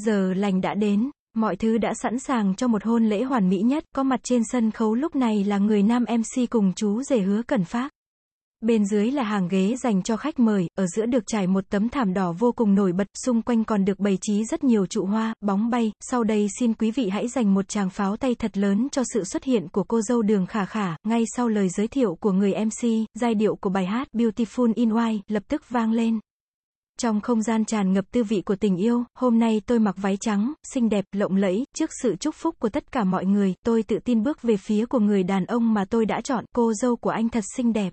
Giờ lành đã đến, mọi thứ đã sẵn sàng cho một hôn lễ hoàn mỹ nhất, có mặt trên sân khấu lúc này là người nam MC cùng chú rể hứa cần phát. Bên dưới là hàng ghế dành cho khách mời, ở giữa được trải một tấm thảm đỏ vô cùng nổi bật, xung quanh còn được bày trí rất nhiều trụ hoa, bóng bay. Sau đây xin quý vị hãy dành một tràng pháo tay thật lớn cho sự xuất hiện của cô dâu đường khả khả, ngay sau lời giới thiệu của người MC, giai điệu của bài hát Beautiful in White lập tức vang lên. Trong không gian tràn ngập tư vị của tình yêu, hôm nay tôi mặc váy trắng, xinh đẹp, lộng lẫy, trước sự chúc phúc của tất cả mọi người, tôi tự tin bước về phía của người đàn ông mà tôi đã chọn, cô dâu của anh thật xinh đẹp.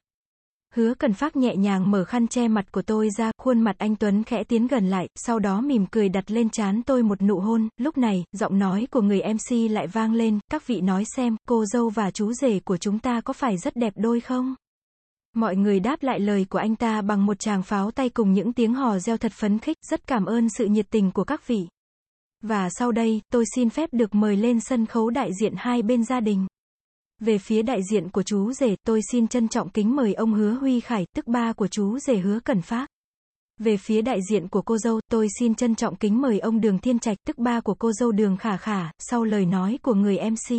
Hứa cần phát nhẹ nhàng mở khăn che mặt của tôi ra, khuôn mặt anh Tuấn khẽ tiến gần lại, sau đó mỉm cười đặt lên trán tôi một nụ hôn, lúc này, giọng nói của người MC lại vang lên, các vị nói xem, cô dâu và chú rể của chúng ta có phải rất đẹp đôi không? Mọi người đáp lại lời của anh ta bằng một tràng pháo tay cùng những tiếng hò reo thật phấn khích, rất cảm ơn sự nhiệt tình của các vị. Và sau đây, tôi xin phép được mời lên sân khấu đại diện hai bên gia đình. Về phía đại diện của chú rể, tôi xin trân trọng kính mời ông Hứa Huy Khải, tức ba của chú rể Hứa Cẩn Phát. Về phía đại diện của cô dâu, tôi xin trân trọng kính mời ông Đường Thiên Trạch, tức ba của cô dâu Đường Khả Khả, sau lời nói của người MC.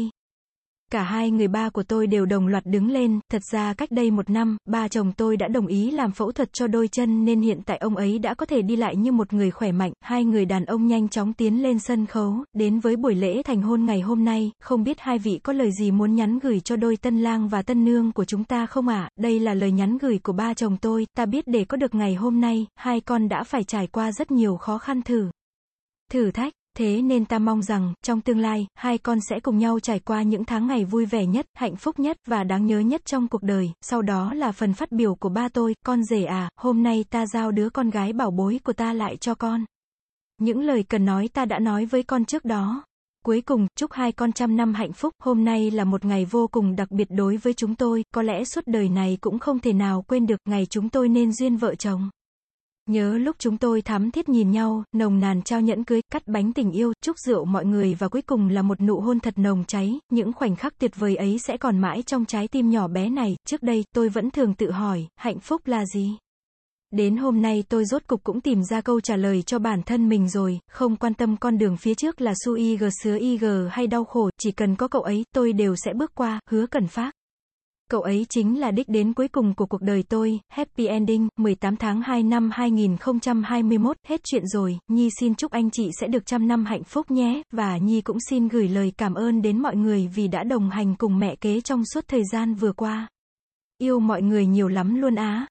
Cả hai người ba của tôi đều đồng loạt đứng lên, thật ra cách đây một năm, ba chồng tôi đã đồng ý làm phẫu thuật cho đôi chân nên hiện tại ông ấy đã có thể đi lại như một người khỏe mạnh. Hai người đàn ông nhanh chóng tiến lên sân khấu, đến với buổi lễ thành hôn ngày hôm nay, không biết hai vị có lời gì muốn nhắn gửi cho đôi tân lang và tân nương của chúng ta không ạ? Đây là lời nhắn gửi của ba chồng tôi, ta biết để có được ngày hôm nay, hai con đã phải trải qua rất nhiều khó khăn thử. Thử thách. Thế nên ta mong rằng, trong tương lai, hai con sẽ cùng nhau trải qua những tháng ngày vui vẻ nhất, hạnh phúc nhất, và đáng nhớ nhất trong cuộc đời. Sau đó là phần phát biểu của ba tôi, con rể à, hôm nay ta giao đứa con gái bảo bối của ta lại cho con. Những lời cần nói ta đã nói với con trước đó. Cuối cùng, chúc hai con trăm năm hạnh phúc, hôm nay là một ngày vô cùng đặc biệt đối với chúng tôi, có lẽ suốt đời này cũng không thể nào quên được ngày chúng tôi nên duyên vợ chồng. Nhớ lúc chúng tôi thắm thiết nhìn nhau, nồng nàn trao nhẫn cưới, cắt bánh tình yêu, chúc rượu mọi người và cuối cùng là một nụ hôn thật nồng cháy, những khoảnh khắc tuyệt vời ấy sẽ còn mãi trong trái tim nhỏ bé này, trước đây, tôi vẫn thường tự hỏi, hạnh phúc là gì? Đến hôm nay tôi rốt cục cũng tìm ra câu trả lời cho bản thân mình rồi, không quan tâm con đường phía trước là su y g sứa y g hay đau khổ, chỉ cần có cậu ấy, tôi đều sẽ bước qua, hứa cần phát. Cậu ấy chính là đích đến cuối cùng của cuộc đời tôi, happy ending, 18 tháng 2 năm 2021, hết chuyện rồi, Nhi xin chúc anh chị sẽ được trăm năm hạnh phúc nhé, và Nhi cũng xin gửi lời cảm ơn đến mọi người vì đã đồng hành cùng mẹ kế trong suốt thời gian vừa qua. Yêu mọi người nhiều lắm luôn á.